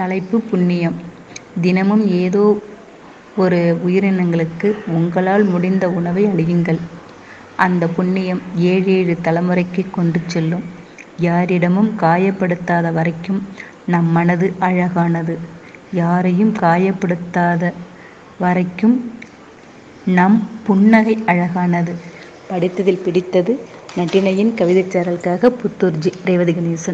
தலைப்பு புண்ணியம் தினமும் ஏதோ ஒரு உயிரினங்களுக்கு உங்களால் முடிந்த உணவை அழியுங்கள் அந்த புண்ணியம் ஏழு ஏழு தலைமுறைக்கு கொண்டு செல்லும். யாரிடமும் காயப்படுத்தாத வரைக்கும் நம் மனது அழகானது. யாரையும் காயப்படுத்தாத வரைக்கும் நம் புன்னகை அழகானது. படித்ததில் பிடித்தது நட்டினையின் கவிதைச்சாரலுக்காக புத்தூர் ஜி. ரேவதி கணேசன்